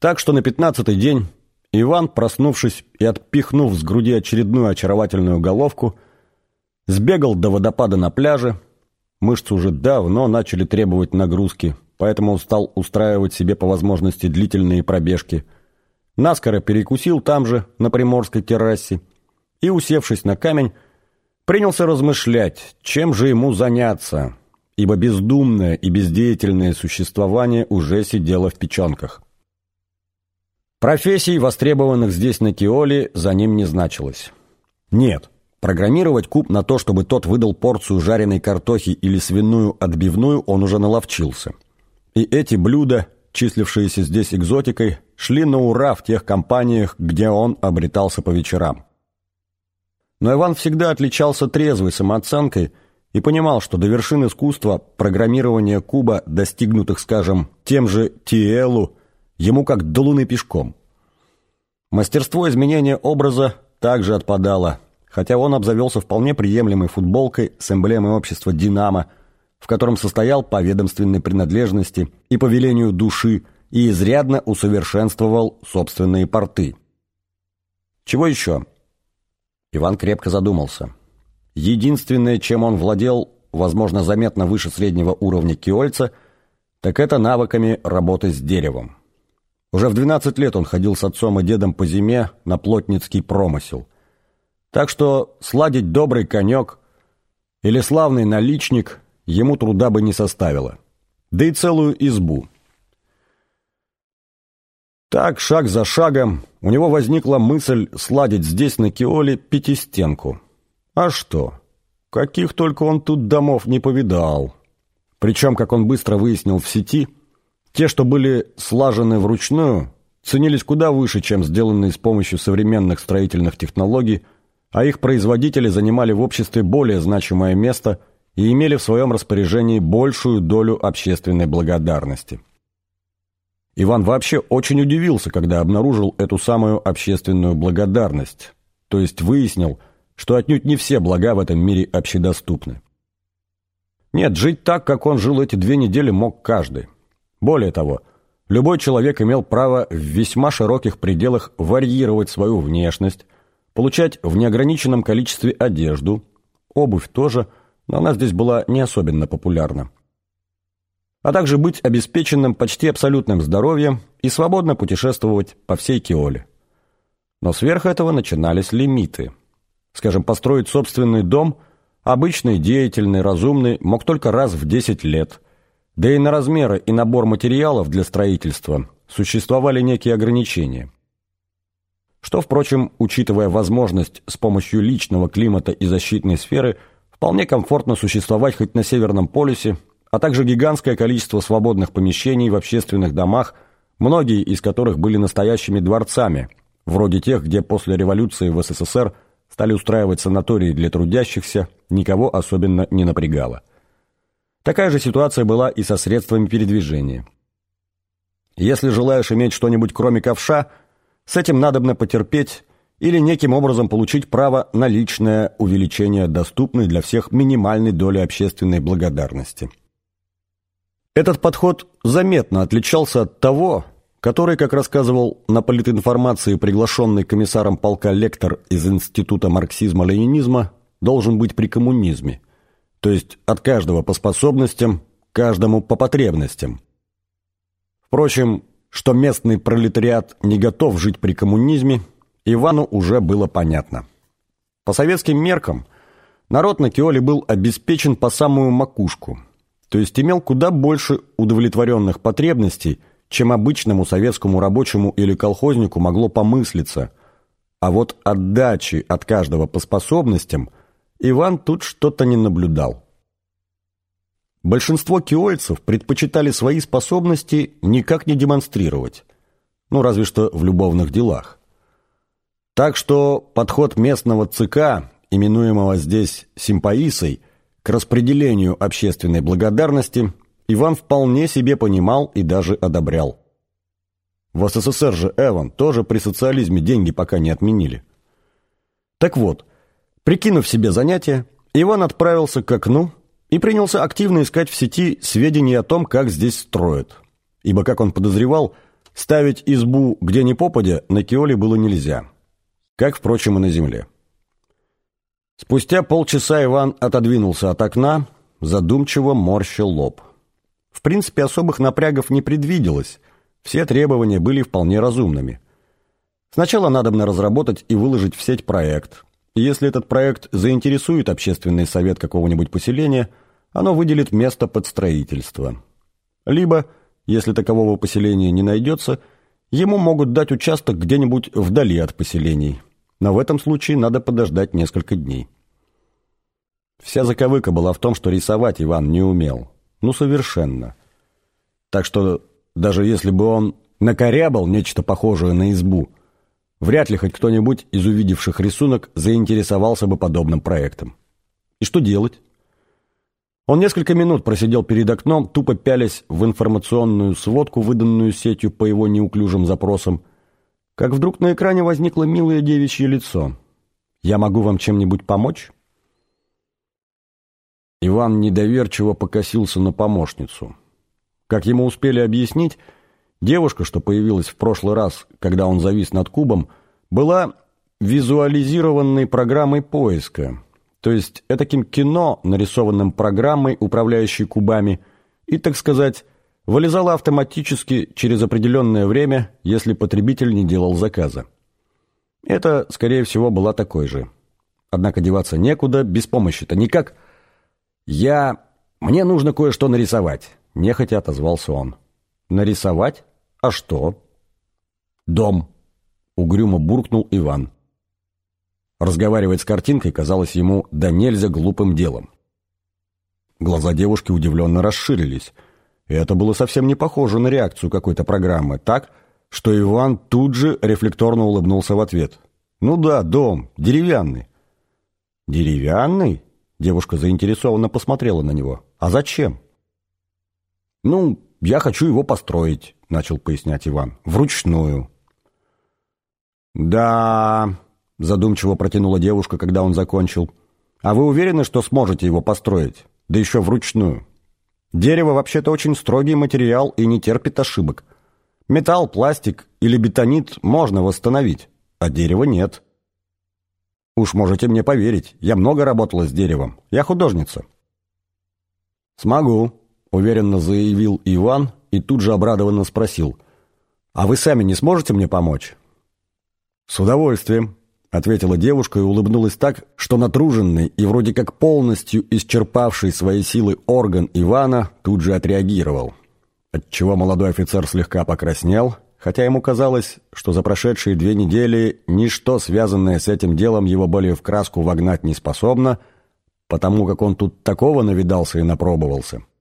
Так что на пятнадцатый день Иван, проснувшись и отпихнув с груди очередную очаровательную головку, сбегал до водопада на пляже, мышцы уже давно начали требовать нагрузки, поэтому он стал устраивать себе по возможности длительные пробежки, наскоро перекусил там же, на приморской террасе, и, усевшись на камень, принялся размышлять, чем же ему заняться, ибо бездумное и бездеятельное существование уже сидело в печенках. Профессий, востребованных здесь на Киоле, за ним не значилось. Нет, программировать куб на то, чтобы тот выдал порцию жареной картохи или свиную отбивную, он уже наловчился. И эти блюда, числившиеся здесь экзотикой, шли на ура в тех компаниях, где он обретался по вечерам. Но Иван всегда отличался трезвой самооценкой и понимал, что до вершин искусства программирования куба, достигнутых, скажем, тем же Тиэлу, ему как до луны пешком. Мастерство изменения образа также отпадало, хотя он обзавелся вполне приемлемой футболкой с эмблемой общества «Динамо», в котором состоял по ведомственной принадлежности и по велению души и изрядно усовершенствовал собственные порты. Чего еще? Иван крепко задумался. Единственное, чем он владел, возможно, заметно выше среднего уровня киольца, так это навыками работы с деревом. Уже в 12 лет он ходил с отцом и дедом по зиме на плотницкий промысел. Так что сладить добрый конек или славный наличник ему труда бы не составило. Да и целую избу. Так, шаг за шагом, у него возникла мысль сладить здесь, на Киоле, пятистенку. А что? Каких только он тут домов не повидал. Причем, как он быстро выяснил в сети – те, что были слажены вручную, ценились куда выше, чем сделанные с помощью современных строительных технологий, а их производители занимали в обществе более значимое место и имели в своем распоряжении большую долю общественной благодарности. Иван вообще очень удивился, когда обнаружил эту самую общественную благодарность, то есть выяснил, что отнюдь не все блага в этом мире общедоступны. Нет, жить так, как он жил эти две недели, мог каждый. Более того, любой человек имел право в весьма широких пределах варьировать свою внешность, получать в неограниченном количестве одежду, обувь тоже, но она здесь была не особенно популярна, а также быть обеспеченным почти абсолютным здоровьем и свободно путешествовать по всей Киоле. Но сверх этого начинались лимиты. Скажем, построить собственный дом обычный, деятельный, разумный мог только раз в 10 лет – да и на размеры и набор материалов для строительства существовали некие ограничения. Что, впрочем, учитывая возможность с помощью личного климата и защитной сферы вполне комфортно существовать хоть на Северном полюсе, а также гигантское количество свободных помещений в общественных домах, многие из которых были настоящими дворцами, вроде тех, где после революции в СССР стали устраивать санатории для трудящихся, никого особенно не напрягало. Такая же ситуация была и со средствами передвижения. Если желаешь иметь что-нибудь кроме ковша, с этим надобно потерпеть или неким образом получить право на личное увеличение доступной для всех минимальной доли общественной благодарности. Этот подход заметно отличался от того, который, как рассказывал на политинформации приглашенный комиссаром полка лектор из Института марксизма-ленинизма, должен быть при коммунизме – то есть от каждого по способностям, каждому по потребностям. Впрочем, что местный пролетариат не готов жить при коммунизме, Ивану уже было понятно. По советским меркам, народ на Киоле был обеспечен по самую макушку, то есть имел куда больше удовлетворенных потребностей, чем обычному советскому рабочему или колхознику могло помыслиться, а вот отдачи от каждого по способностям – Иван тут что-то не наблюдал. Большинство киольцев предпочитали свои способности никак не демонстрировать, ну разве что в любовных делах. Так что подход местного ЦК, именуемого здесь симпаисой, к распределению общественной благодарности Иван вполне себе понимал и даже одобрял. В СССР же, Эван, тоже при социализме деньги пока не отменили. Так вот, Прикинув себе занятие, Иван отправился к окну и принялся активно искать в сети сведения о том, как здесь строят. Ибо, как он подозревал, Ставить избу где ни попадя на Киоле было нельзя, как, впрочем, и на земле. Спустя полчаса Иван отодвинулся от окна, задумчиво морщил лоб. В принципе, особых напрягов не предвиделось, все требования были вполне разумными. Сначала надо надобно разработать и выложить в сеть проект, если этот проект заинтересует общественный совет какого-нибудь поселения, оно выделит место под строительство. Либо, если такового поселения не найдется, ему могут дать участок где-нибудь вдали от поселений – но в этом случае надо подождать несколько дней. Вся заковыка была в том, что рисовать Иван не умел. Ну, совершенно. Так что даже если бы он накорябал нечто похожее на избу, вряд ли хоть кто-нибудь из увидевших рисунок заинтересовался бы подобным проектом. И что делать? Он несколько минут просидел перед окном, тупо пялясь в информационную сводку, выданную сетью по его неуклюжим запросам, как вдруг на экране возникло милое девичье лицо. «Я могу вам чем-нибудь помочь?» Иван недоверчиво покосился на помощницу. Как ему успели объяснить, девушка, что появилась в прошлый раз, когда он завис над кубом, была визуализированной программой поиска, то есть этаким кино, нарисованным программой, управляющей кубами, и, так сказать, вылезала автоматически через определенное время, если потребитель не делал заказа. Это, скорее всего, была такой же. Однако деваться некуда, без помощи-то никак. «Я... мне нужно кое-что нарисовать», — нехотя отозвался он. «Нарисовать? А что?» «Дом», — угрюмо буркнул Иван. Разговаривать с картинкой казалось ему да нельзя глупым делом. Глаза девушки удивленно расширились — и это было совсем не похоже на реакцию какой-то программы, так, что Иван тут же рефлекторно улыбнулся в ответ. «Ну да, дом, деревянный». «Деревянный?» Девушка заинтересованно посмотрела на него. «А зачем?» «Ну, я хочу его построить», — начал пояснять Иван. «Вручную». «Да...» — задумчиво протянула девушка, когда он закончил. «А вы уверены, что сможете его построить? Да еще вручную?» Дерево вообще-то очень строгий материал и не терпит ошибок. Металл, пластик или бетонит можно восстановить, а дерево нет. Уж можете мне поверить, я много работала с деревом. Я художница. Смогу, уверенно заявил Иван и тут же обрадованно спросил. А вы сами не сможете мне помочь? С удовольствием, — ответила девушка и улыбнулась так, что натруженный и вроде как полностью исчерпавший свои силы орган Ивана тут же отреагировал. Отчего молодой офицер слегка покраснел, хотя ему казалось, что за прошедшие две недели ничто, связанное с этим делом, его более в краску вогнать не способно, потому как он тут такого навидался и напробовался —